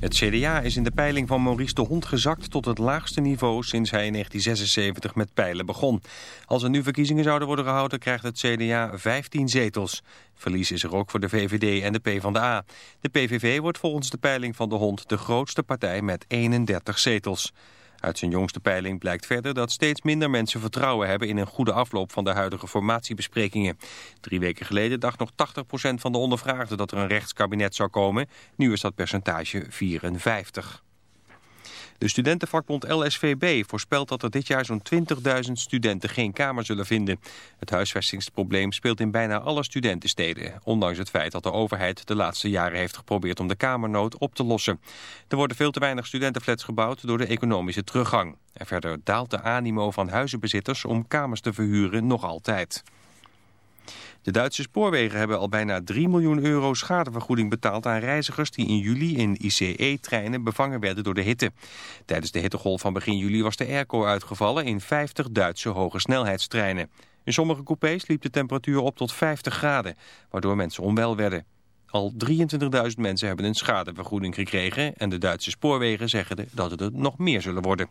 Het CDA is in de peiling van Maurice de Hond gezakt tot het laagste niveau sinds hij in 1976 met peilen begon. Als er nu verkiezingen zouden worden gehouden krijgt het CDA 15 zetels. Verlies is er ook voor de VVD en de PvdA. De PVV wordt volgens de peiling van de Hond de grootste partij met 31 zetels. Uit zijn jongste peiling blijkt verder dat steeds minder mensen vertrouwen hebben in een goede afloop van de huidige formatiebesprekingen. Drie weken geleden dacht nog 80% van de ondervraagden dat er een rechtskabinet zou komen. Nu is dat percentage 54. De studentenvakbond LSVB voorspelt dat er dit jaar zo'n 20.000 studenten geen kamer zullen vinden. Het huisvestingsprobleem speelt in bijna alle studentensteden, ondanks het feit dat de overheid de laatste jaren heeft geprobeerd om de kamernood op te lossen. Er worden veel te weinig studentenflats gebouwd door de economische teruggang. En verder daalt de animo van huizenbezitters om kamers te verhuren nog altijd. De Duitse spoorwegen hebben al bijna 3 miljoen euro schadevergoeding betaald aan reizigers die in juli in ICE-treinen bevangen werden door de hitte. Tijdens de hittegolf van begin juli was de airco uitgevallen in 50 Duitse hogesnelheidstreinen. In sommige coupés liep de temperatuur op tot 50 graden, waardoor mensen onwel werden. Al 23.000 mensen hebben een schadevergoeding gekregen en de Duitse spoorwegen zeggen dat het er nog meer zullen worden.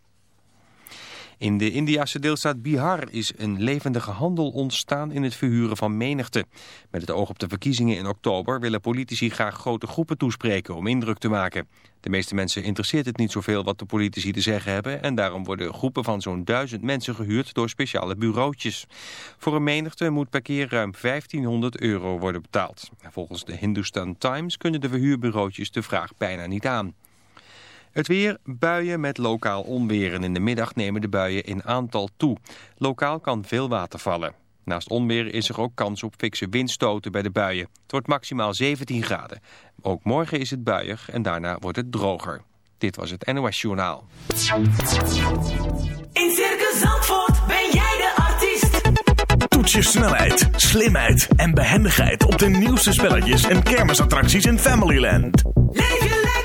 In de Indiase deelstaat Bihar is een levendige handel ontstaan in het verhuren van menigte. Met het oog op de verkiezingen in oktober willen politici graag grote groepen toespreken om indruk te maken. De meeste mensen interesseert het niet zoveel wat de politici te zeggen hebben en daarom worden groepen van zo'n duizend mensen gehuurd door speciale bureautjes. Voor een menigte moet per keer ruim 1500 euro worden betaald. Volgens de Hindustan Times kunnen de verhuurbureautjes de vraag bijna niet aan. Het weer, buien met lokaal onweer en in de middag nemen de buien in aantal toe. Lokaal kan veel water vallen. Naast onweer is er ook kans op fikse windstoten bij de buien. Het wordt maximaal 17 graden. Ook morgen is het buiig en daarna wordt het droger. Dit was het NOS Journaal. In Circus Zandvoort ben jij de artiest. Toets je snelheid, slimheid en behendigheid op de nieuwste spelletjes en kermisattracties in Familyland. Leef je lekker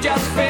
just fail.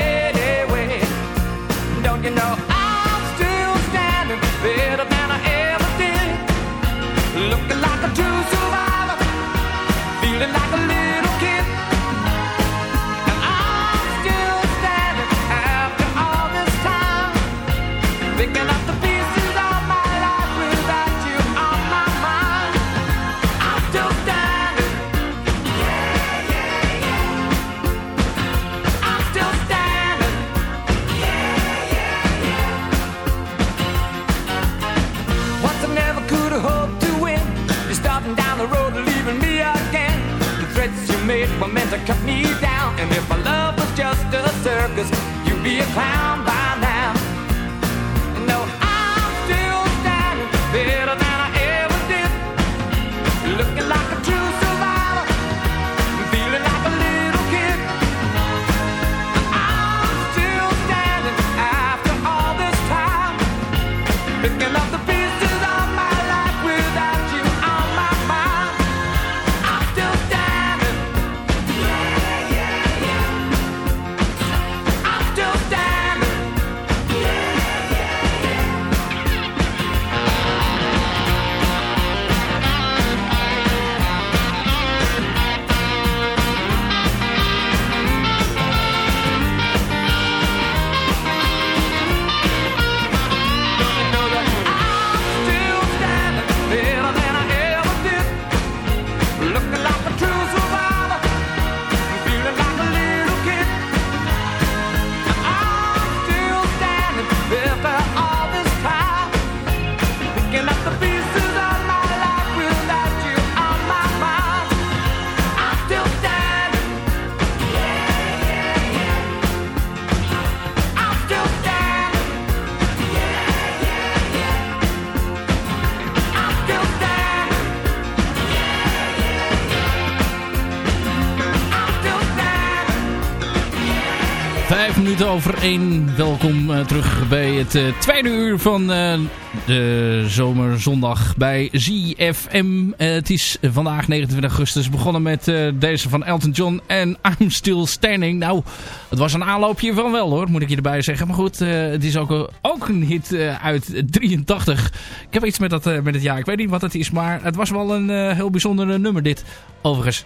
Minuten over 1. Welkom uh, terug bij het uh, tweede uur van uh, de zomerzondag bij ZFM. het is vandaag 29 augustus begonnen met deze van Elton John en I'm Still Standing. Nou, het was een aanloopje van wel hoor, moet ik je erbij zeggen. Maar goed, het is ook, ook een hit uit 83. Ik heb iets met, dat, met het jaar, ik weet niet wat het is, maar het was wel een heel bijzonder nummer dit. Overigens,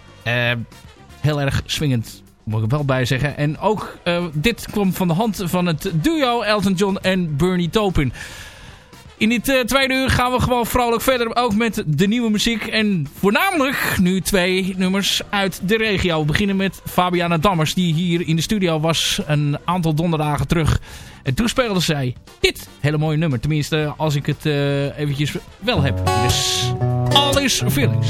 heel erg swingend moet ik wel bij zeggen. En ook uh, dit kwam van de hand van het duo Elton John en Bernie Taupin. In dit uh, tweede uur gaan we gewoon vrolijk verder. Ook met de nieuwe muziek. En voornamelijk nu twee nummers uit de regio. We beginnen met Fabiana Dammers. Die hier in de studio was een aantal donderdagen terug. En toen speelde zij dit hele mooie nummer. Tenminste als ik het uh, eventjes wel heb. Dus All is Feelings.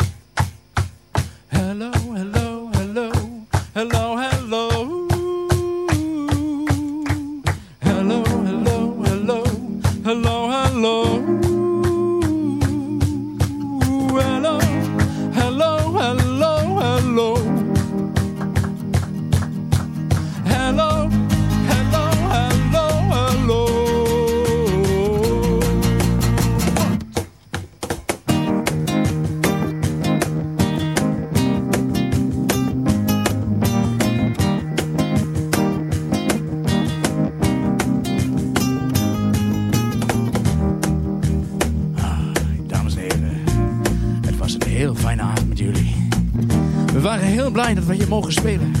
Heel fijne avond met jullie. We waren heel blij dat we hier mogen spelen.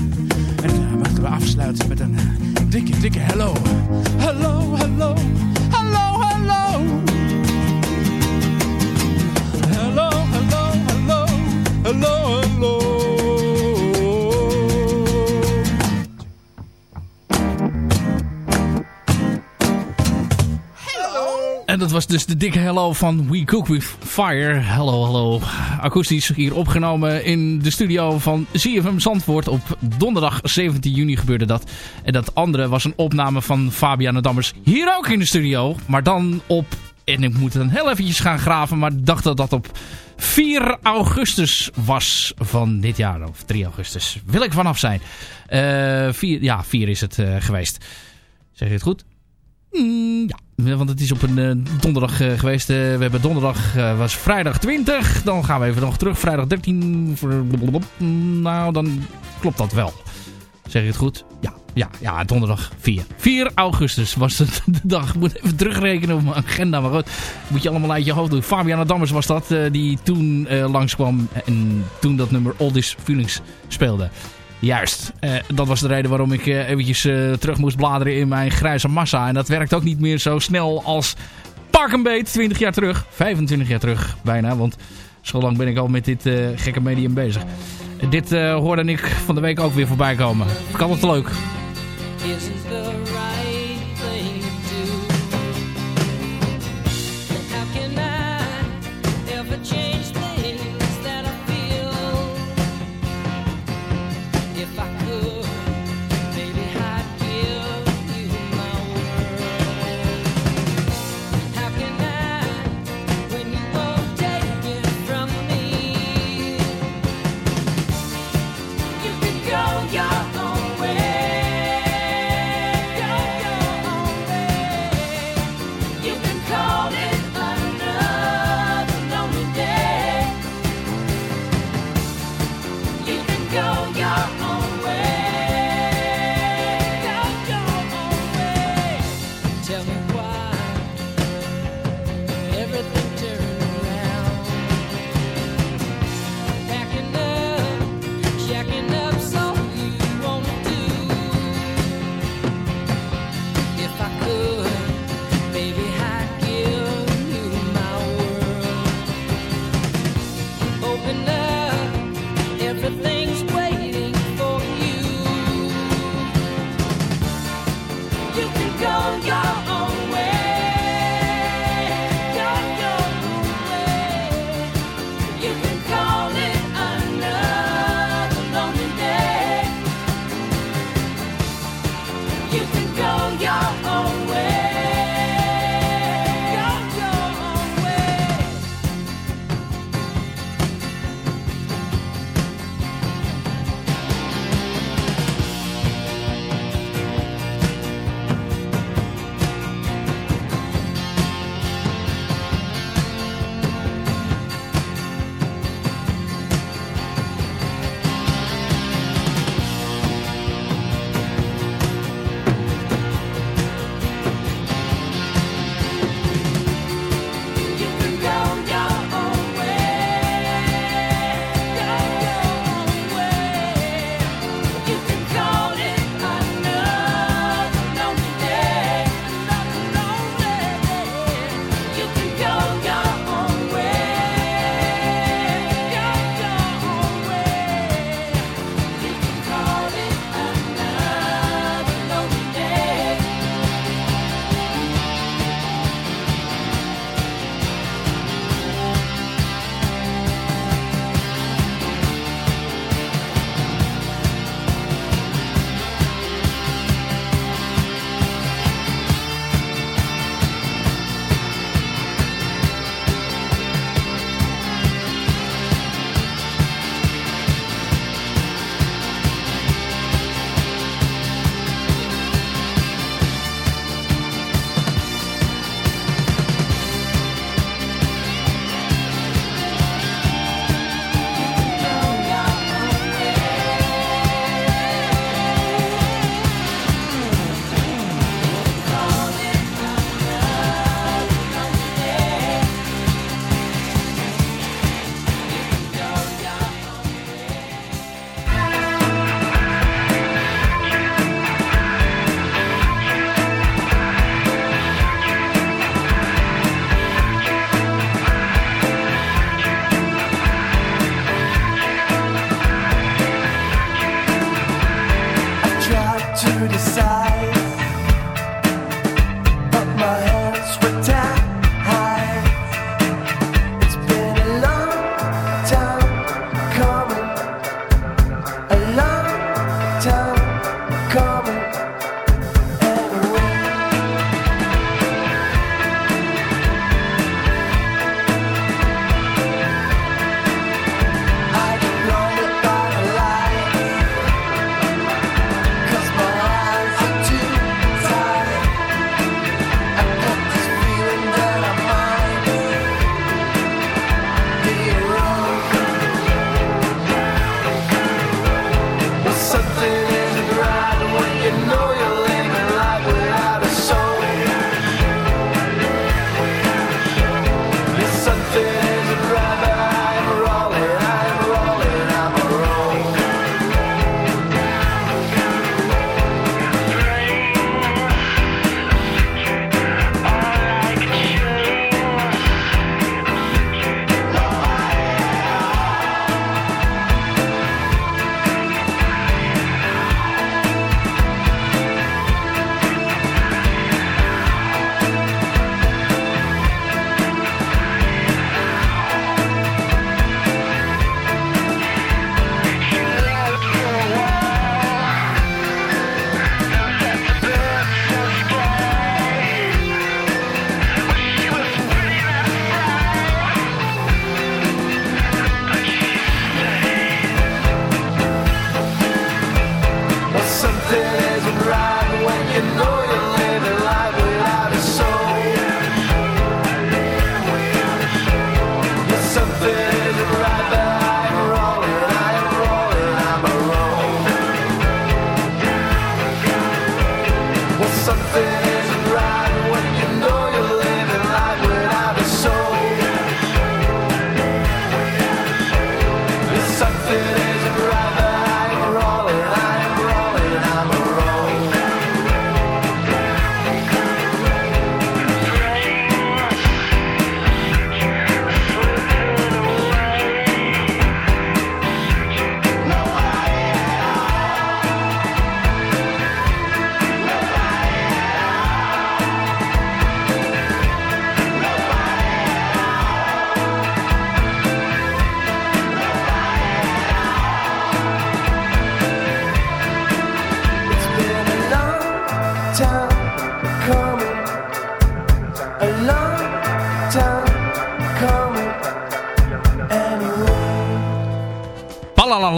En uh, mochten we afsluiten met een eh, dikke, dikke hello. Hallo, hallo, hallo, hallo. Hallo, hallo, hallo, hallo, dat was dus de dikke hello van We Cook With Fire. Hallo, hallo. Akoestisch hier opgenomen in de studio van ZFM Zandvoort. Op donderdag 17 juni gebeurde dat. En dat andere was een opname van Fabiana Dammers. Hier ook in de studio. Maar dan op En ik moet dan heel eventjes gaan graven. Maar ik dacht dat dat op 4 augustus was van dit jaar. Of 3 augustus. Wil ik vanaf zijn. Eh 4, ja, 4 is het eh, geweest. Zeg je het goed? Mm, ja, want het is op een eh, donderdag eh, geweest. Eh, we hebben donderdag, was vrijdag 20. Dan gaan we even nog terug. Vrijdag 13. Blablabla. Nou, dan klopt dat wel. Zeg je het goed? Ja, ja, ja, donderdag 4. 4 augustus was de dag. Ik moet even terugrekenen op mijn agenda. Maar goed, moet je allemaal uit je hoofd doen. Fabiana Dammers was dat, die toen langskwam. En toen dat nummer All These Feelings speelde. Juist, eh, dat was de reden waarom ik eh, eventjes eh, terug moest bladeren in mijn grijze massa. En dat werkt ook niet meer zo snel als pak een beet 20 jaar terug. 25 jaar terug bijna, want zo lang ben ik al met dit gekke medium bezig. Dit hoorde ik van de week ook weer voorbij komen. Ik had het leuk.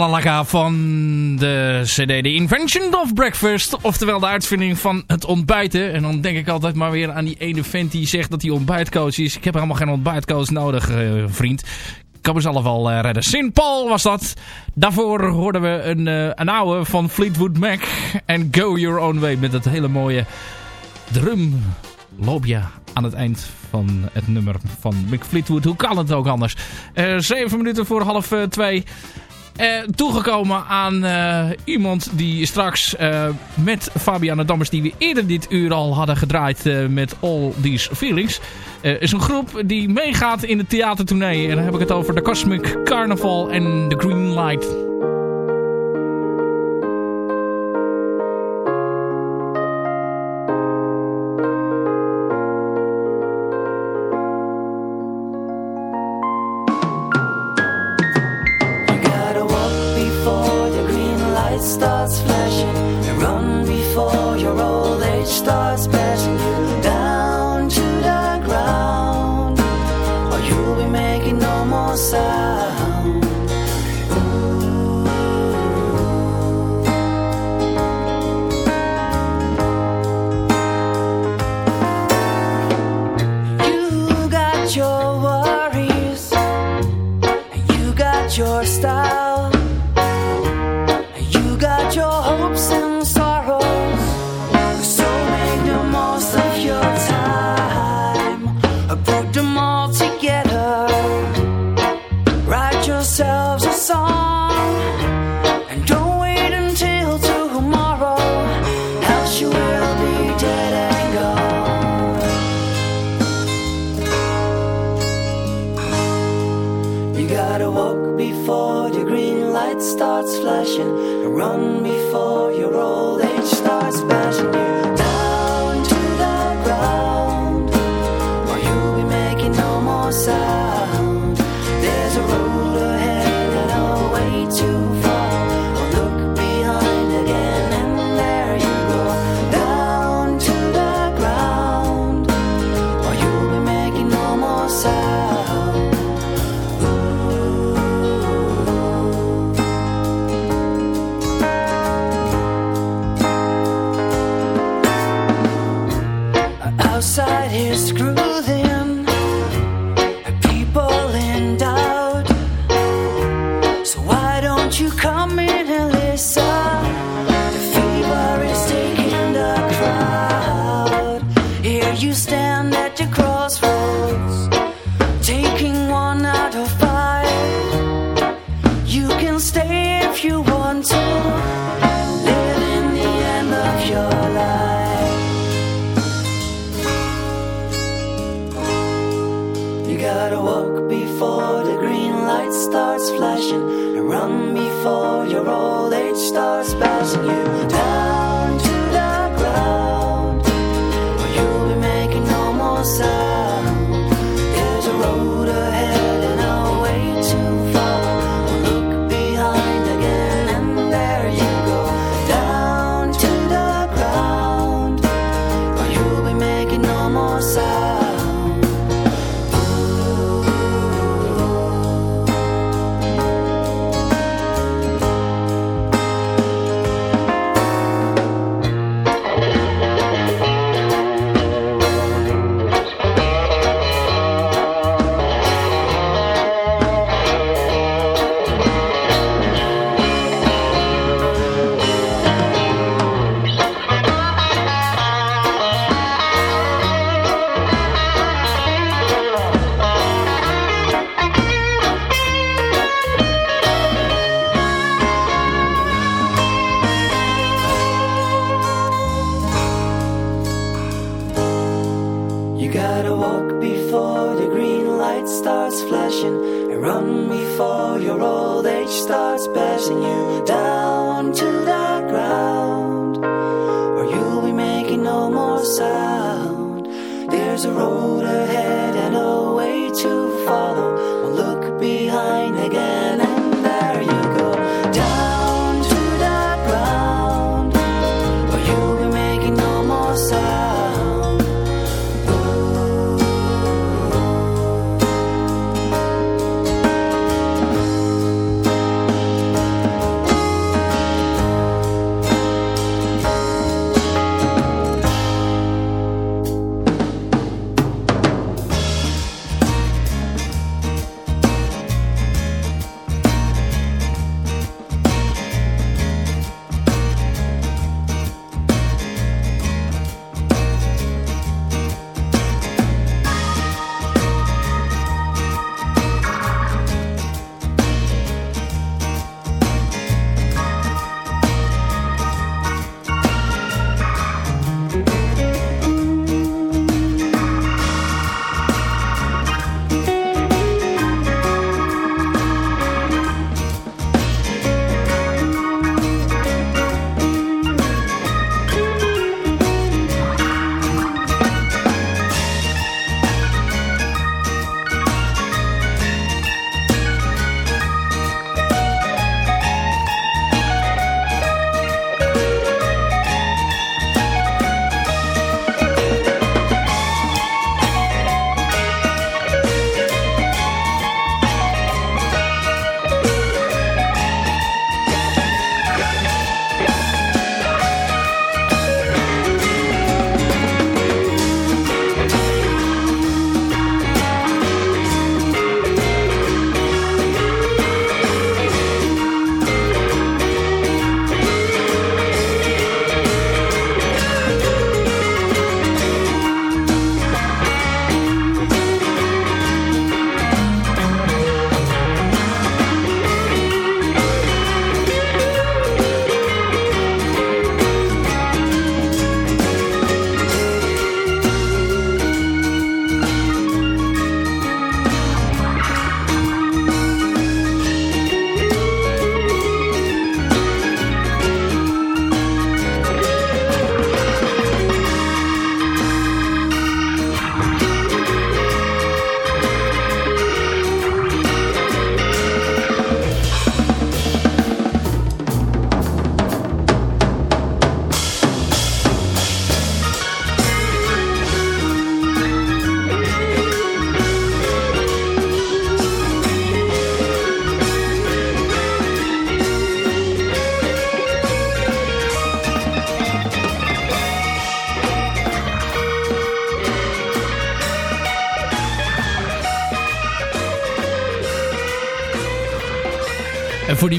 Van de cd The Invention of Breakfast. Oftewel de uitvinding van het ontbijten. En dan denk ik altijd maar weer aan die ene vent die zegt dat hij ontbijtcoach is. Ik heb helemaal geen ontbijtcoach nodig, eh, vriend. Ik kan mezelf al uh, eh, redden. Sint Paul was dat. Daarvoor hoorden we een, uh, een oude van Fleetwood Mac. En Go Your Own Way met dat hele mooie drum Lobia aan het eind van het nummer van Mick Fleetwood. Hoe kan het ook anders? Uh, zeven minuten voor half twee. Eh, toegekomen aan eh, iemand die straks uh, met Fabiana Dammers... die we eerder dit uur al hadden gedraaid met All These Feelings... is een groep die meegaat in de theatertournee. En dan heb ik het over de Cosmic Carnival en The Green Light...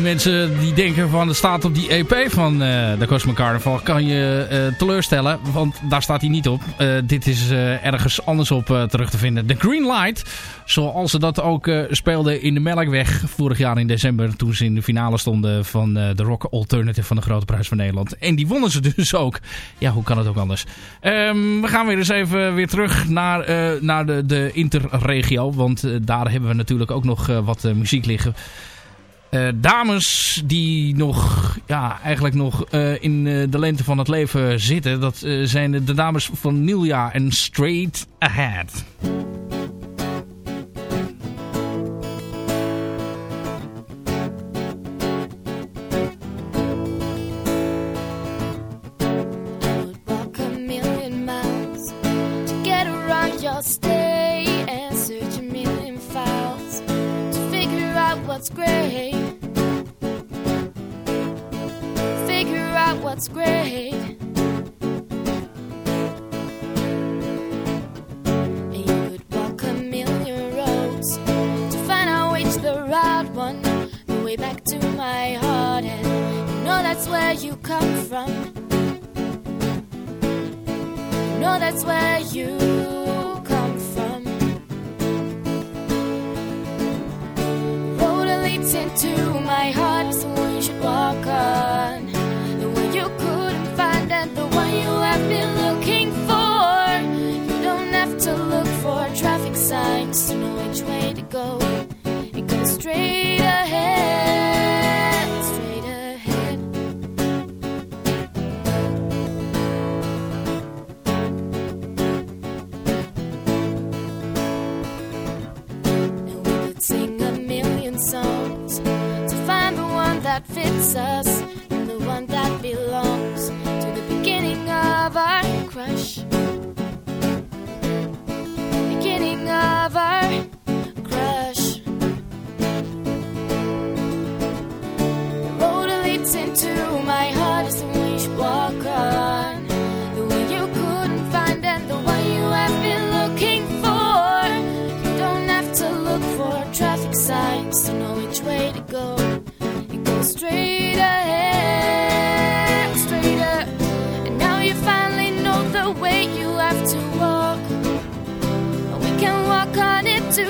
mensen die denken van het staat op die EP van eh, de Cosmic Carnival kan je eh, teleurstellen, want daar staat hij niet op. Eh, dit is ergens anders op terug te vinden. The Green Light, zoals ze dat ook speelden in de Melkweg vorig jaar in december toen ze in de finale stonden van de Rock Alternative van de Grote Prijs van Nederland. En die wonnen ze dus ook. Ja, hoe kan het ook anders? Ehm, we gaan weer eens even weer terug naar, naar de, de interregio, want daar hebben we natuurlijk ook nog wat muziek liggen. Eh, dames die nog, ja, eigenlijk nog eh, in eh, de lente van het leven zitten. Dat zijn de dames van Nilia en Straight Ahead.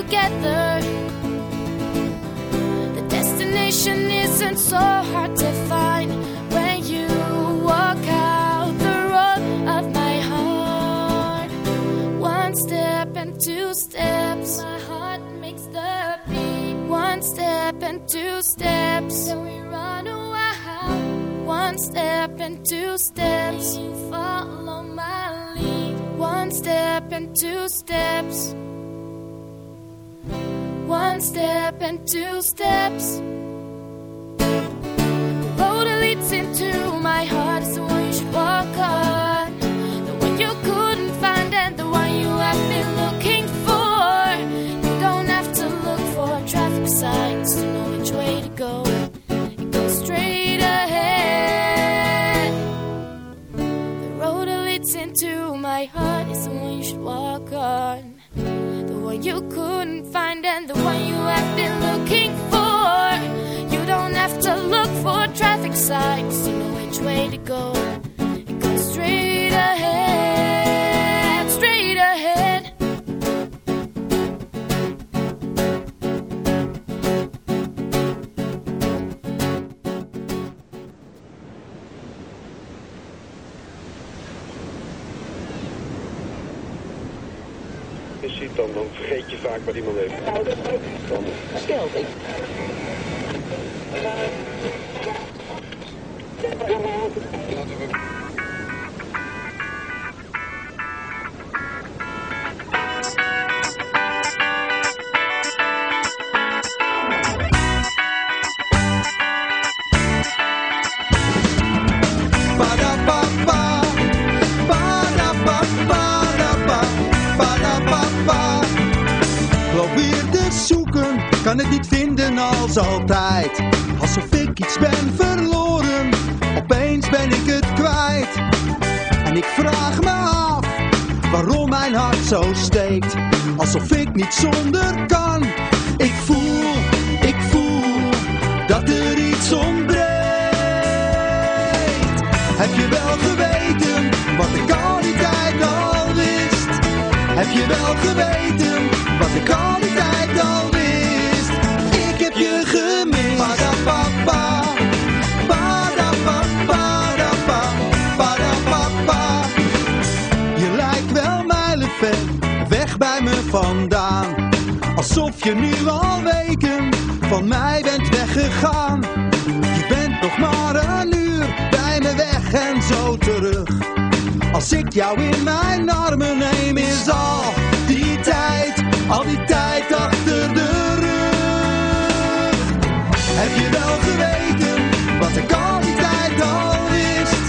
Together. The destination isn't so hard to find when you walk out the road of my heart. One step and two steps, my heart makes the beat. One step and two steps, then we run a while. One step and two steps, you follow my lead. One step and two steps. One step and two steps. The road leads into my heart is the one you should walk on. The one you couldn't find and the one you have been looking for. You don't have to look for traffic signs to know which way to go. It goes straight ahead. The road leads into my heart is the one you should walk on. The one you couldn't find and the one you have been looking for. You don't have to look for traffic signs to know which way to go. You go straight ahead, dan, dan vergeet je vaak wat iemand heeft. Dan, Ba-da-ba-ba. als altijd. Alsof ik iets ben verloren, opeens ben ik het kwijt. En ik vraag me af, waarom mijn hart zo steekt. Alsof ik niet zonder kan. Ik voel, ik voel, dat er iets ontbreekt. Heb je wel geweten, wat ik al die tijd al wist? Heb je wel geweten, wat ik al die je nu al weken van mij bent weggegaan. Je bent nog maar een uur bij me weg en zo terug. Als ik jou in mijn armen neem is al die tijd, al die tijd achter de rug. Heb je wel geweten wat ik al die tijd al wist?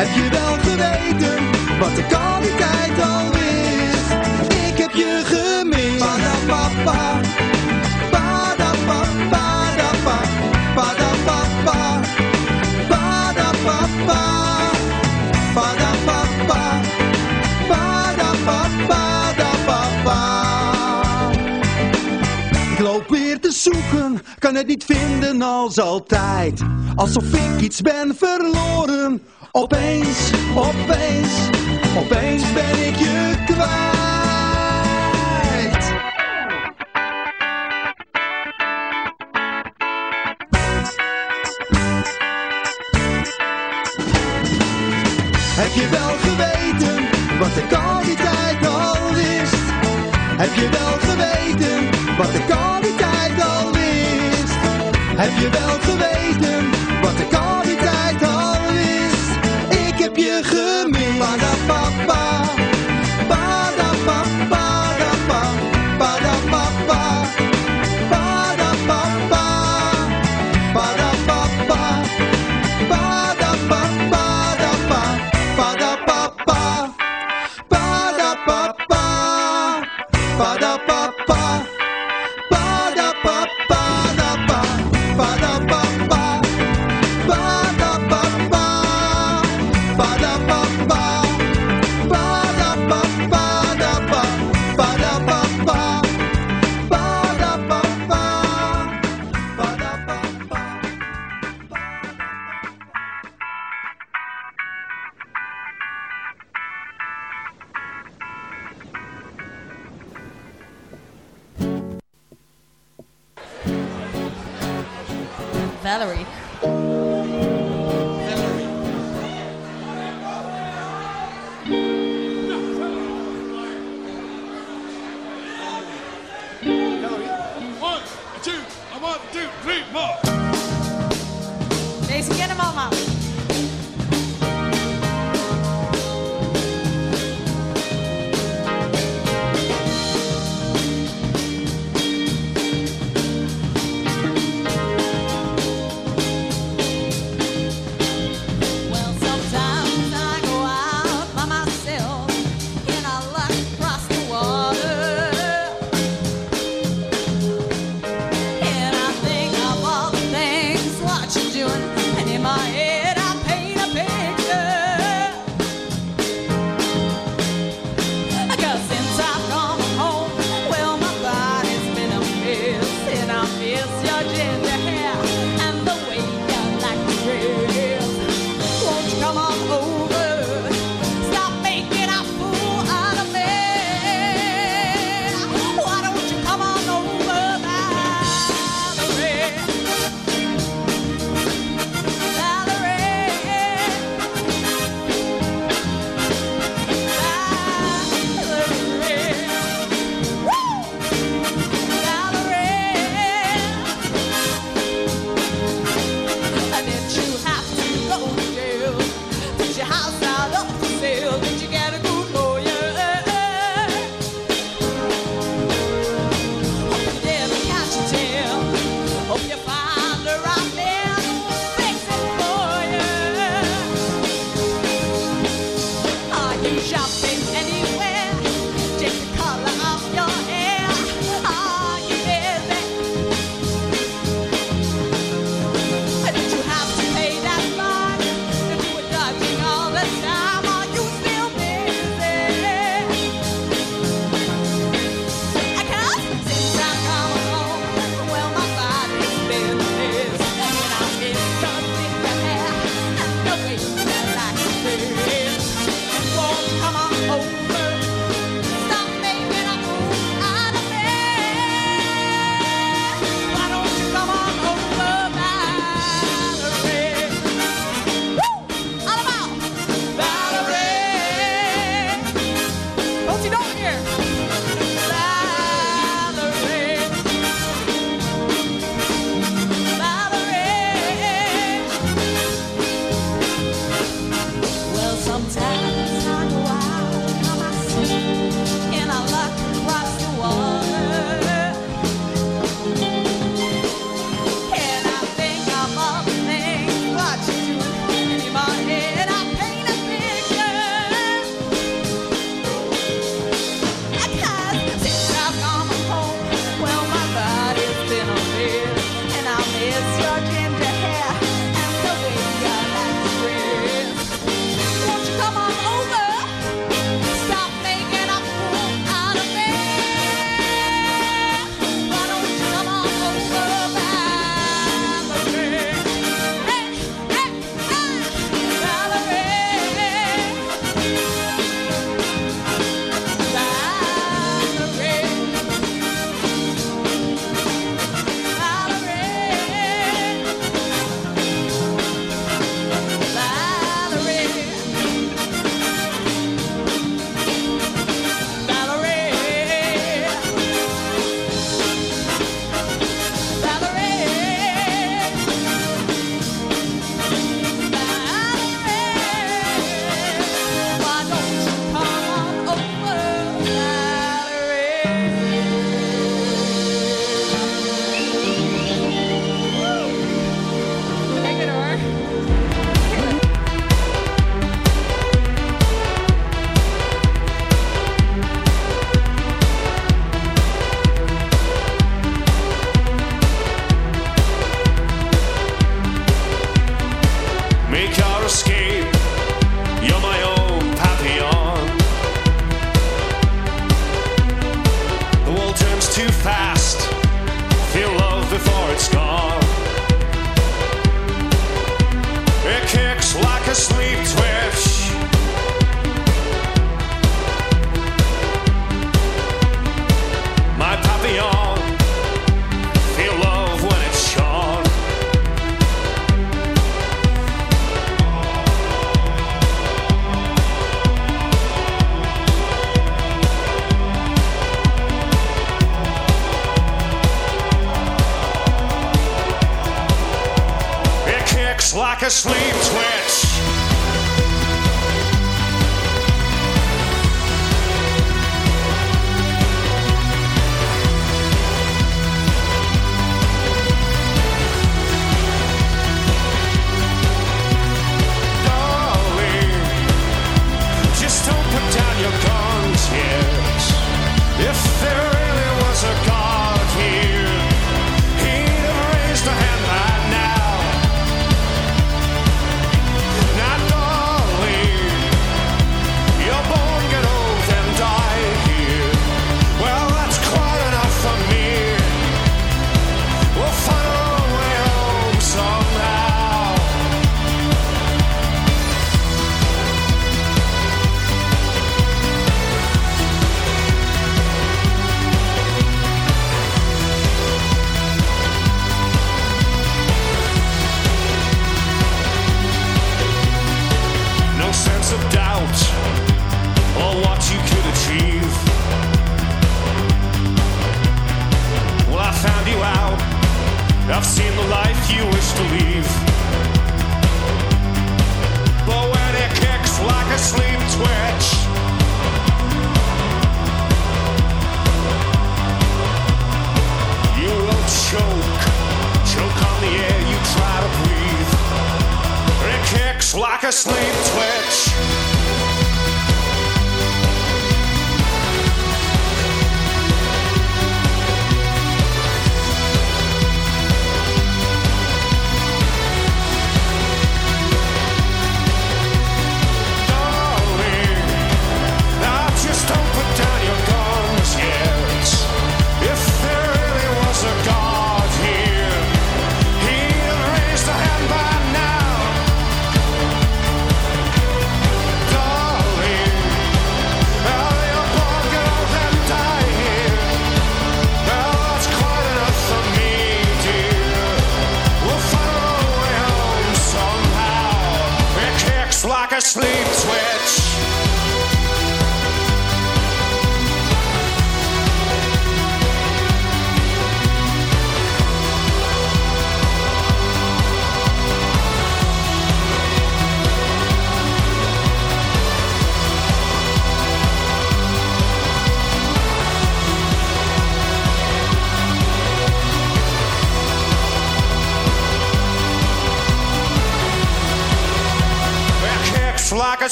Heb je wel geweten wat ik al die tijd al wist? Ik heb je gemist. Kan het niet vinden als altijd. Alsof ik iets ben verloren. Opeens, opeens, opeens ben ik je kwijt. Heb je wel geweten wat de kwaliteit al is? Heb je wel geweten wat de kwaliteit al is? Heb je wel geweten wat de kwaliteit al is? Ik heb je geweten.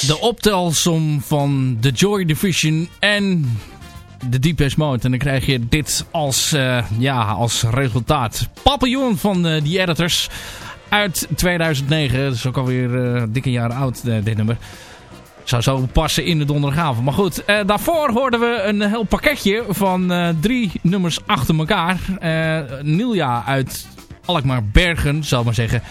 De optelsom van de Joy Division en de Deepest Mode. En dan krijg je dit als, eh, ja, als resultaat. Papillon van eh, die editors uit 2009. Dat is ook alweer eh dikke jaren oud, dit nummer. Zou zo passen in de donderdagavond. Maar goed, daarvoor hoorden we een heel pakketje van drie nummers achter elkaar. Eh Nilja uit Alkmaar Bergen, zal ik maar zeggen.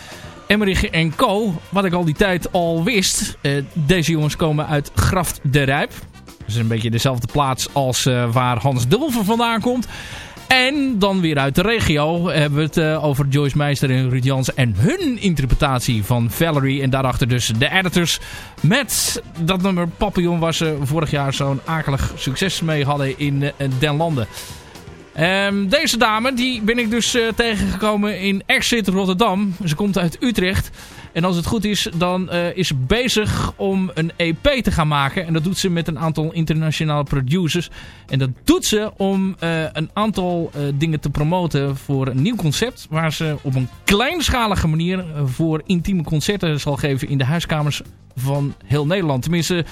Emmerich en Co. Wat ik al die tijd al wist. Eh, deze jongens komen uit Graft de Rijp. Dat is een beetje dezelfde plaats als eh, waar Hans Dulver vandaan komt. En dan weer uit de regio hebben we het eh, over Joyce Meister en Ruud Jans en hun interpretatie van Valerie. En daarachter dus de editors met dat nummer Papillon waar ze vorig jaar zo'n akelig succes mee hadden in Den Landen. Ehm, deze dame die ben ik dus eh, tegengekomen in Exit Rotterdam. Ze komt uit Utrecht. En als het goed is, dan eh, is ze bezig om een EP te gaan maken. En dat doet ze met een aantal internationale producers. En dat doet ze om eh, een aantal dingen te promoten voor een nieuw concept. Waar ze op een kleinschalige manier voor intieme concerten zal geven in de huiskamers van heel Nederland. Tenminste,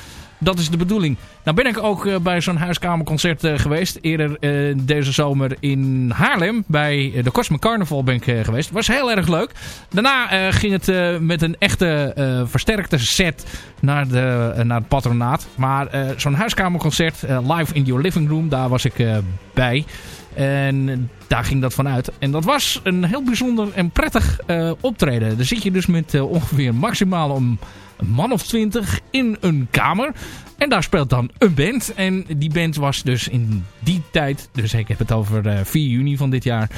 dat is de bedoeling. Nou ben ik ook eh, bij zo'n huiskamerconcert eh, geweest. Eerder eh, deze zomer in Haarlem. Bij de Cosmic Carnival ben ik geweest. Was heel erg leuk. Daarna ging het met een echte versterkte set naar, de, naar het patronaat. Maar zo'n huiskamerconcert live in your living room. Daar was ik bij. En daar ging dat vanuit. En dat was een heel bijzonder en prettig optreden. Daar zit je dus met ongeveer maximaal om man of twintig in een kamer. En daar speelt dan een band. En die band was dus in die tijd, dus ik heb het over eh, 4 juni van dit jaar...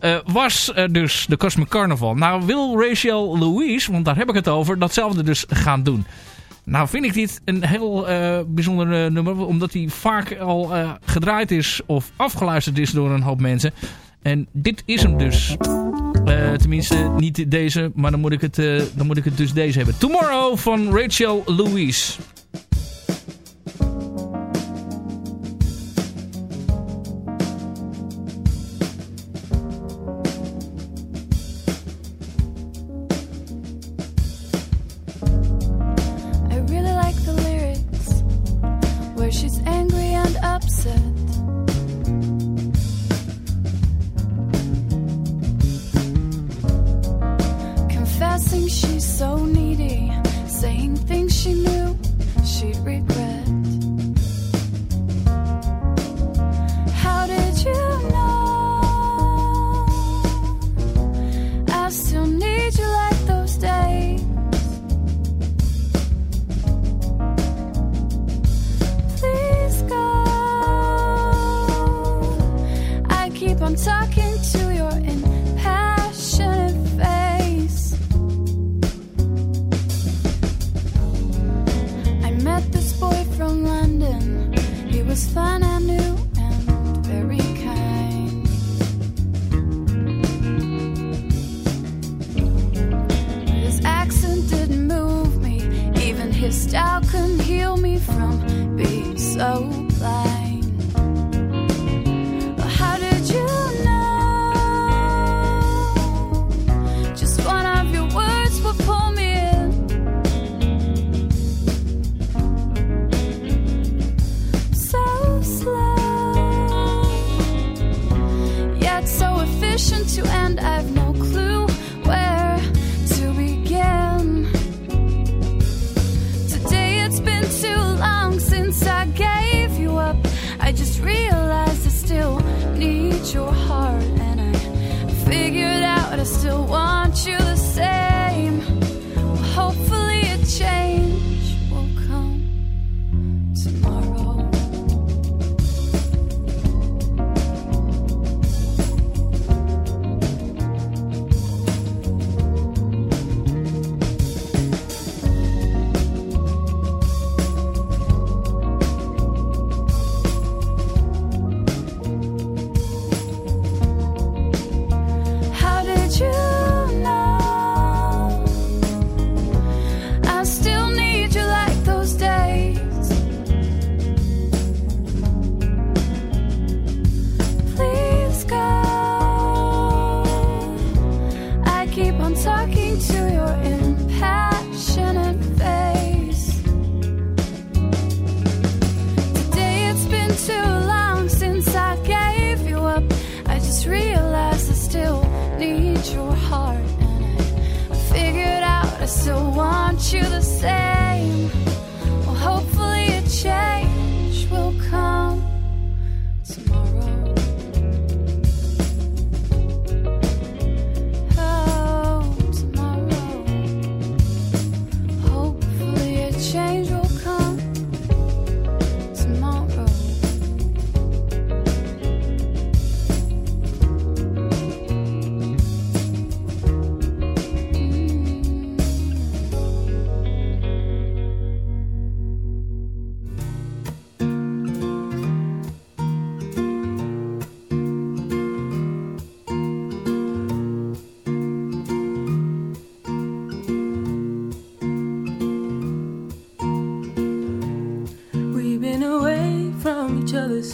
eh, was eh, dus de Cosmic Carnival. Nou wil Rachel Louise, want daar heb ik het over, datzelfde dus gaan doen. Nou vind ik dit een heel eh, bijzonder eh, nummer, omdat hij vaak al eh, gedraaid is of afgeluisterd is door een hoop mensen. En dit is hem dus. Eh, tenminste, niet deze, maar dan moet, ik het, eh, dan moet ik het dus deze hebben. Tomorrow van Rachel Louise.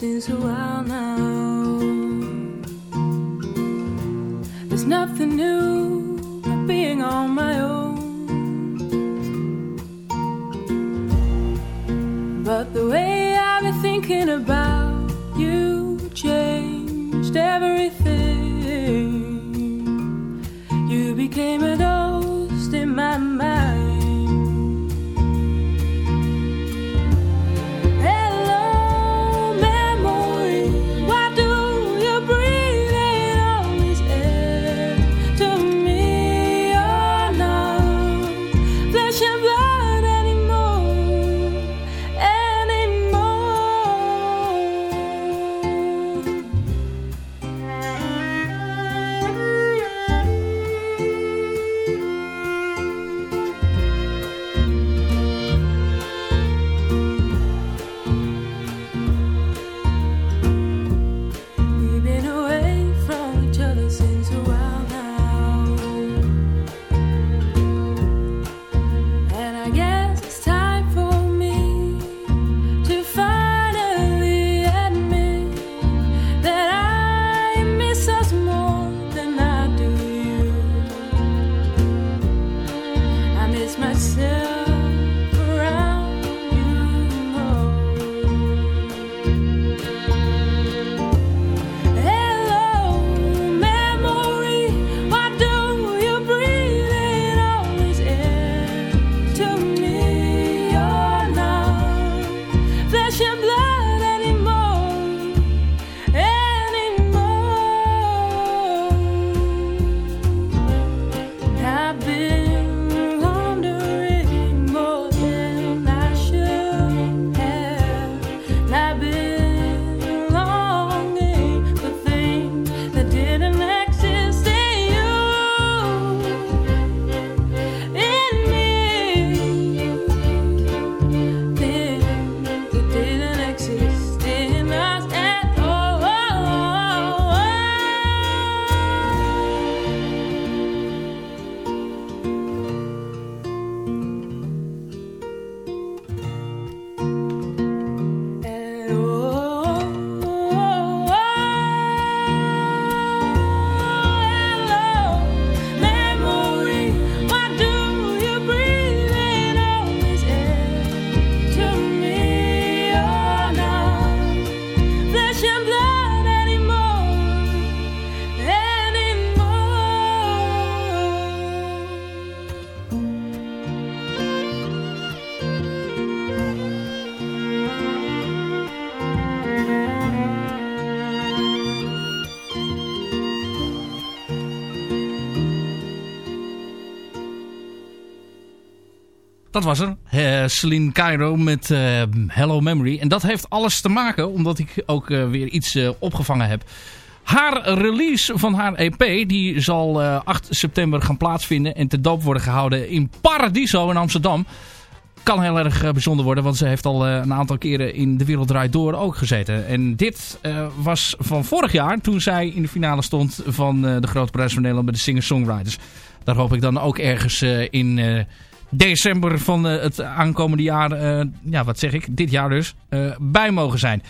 Since a while now. Dat was er. Eh, Celine Cairo met eh, Hello Memory. En dat heeft alles te maken, omdat ik ook eh, weer iets opgevangen heb. Haar release van haar EP, die zal eh, 8 september gaan plaatsvinden en te doop worden gehouden in Paradiso in Amsterdam. Kan heel erg bijzonder worden, want ze heeft al een aantal keren in De Wereld Draait Door ook gezeten. En dit was van vorig jaar, toen zij in de finale stond van de Grote Prijs van Nederland bij de Singer-Songwriters. Daar hoop ik dan ook ergens in december van eh, het aankomende jaar, eh, ja wat zeg ik, dit jaar dus, eh, bij mogen zijn.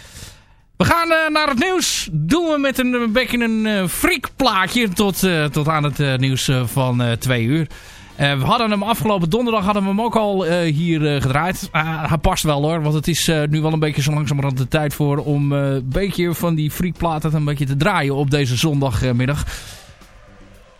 We gaan naar het nieuws. Doen we met een, beetje een freakplaatje tot, tot aan het nieuws van twee uur. We hadden hem afgelopen donderdag hadden we hem ook al hier gedraaid. Ah, hij past wel hoor, want het is nu wel een beetje zo langzamerhand de tijd voor om een beetje van die freakplaten een beetje te draaien op deze zondagmiddag.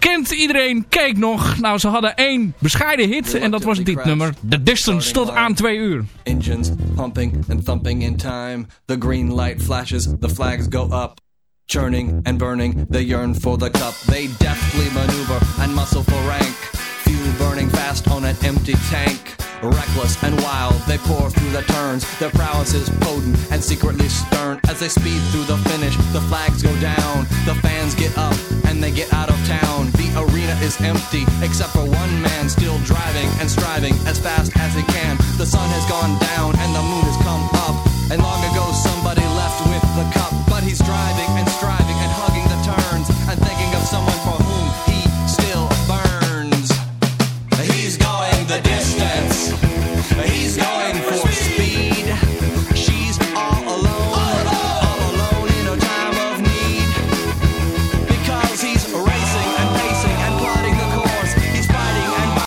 Kent iedereen, keek nog. Nou, ze hadden één bescheiden hit en dat was dit nummer. The Distance tot aan twee uur. Engines pumping and thumping in time. The green light flashes, the flags go up. Churning and burning, they yearn for the cup. They deftly maneuver and muscle for rank. Fuel burning fast on an empty tank. Reckless and wild, they pour through the turns. Their prowess is potent and secretly stern. As they speed through the finish, the flags go down. The fans get up and they get out of town. The arena is empty, except for one man still driving and striving as fast as he can. The sun has gone down and the moon has come up. And long ago somebody left with the cup.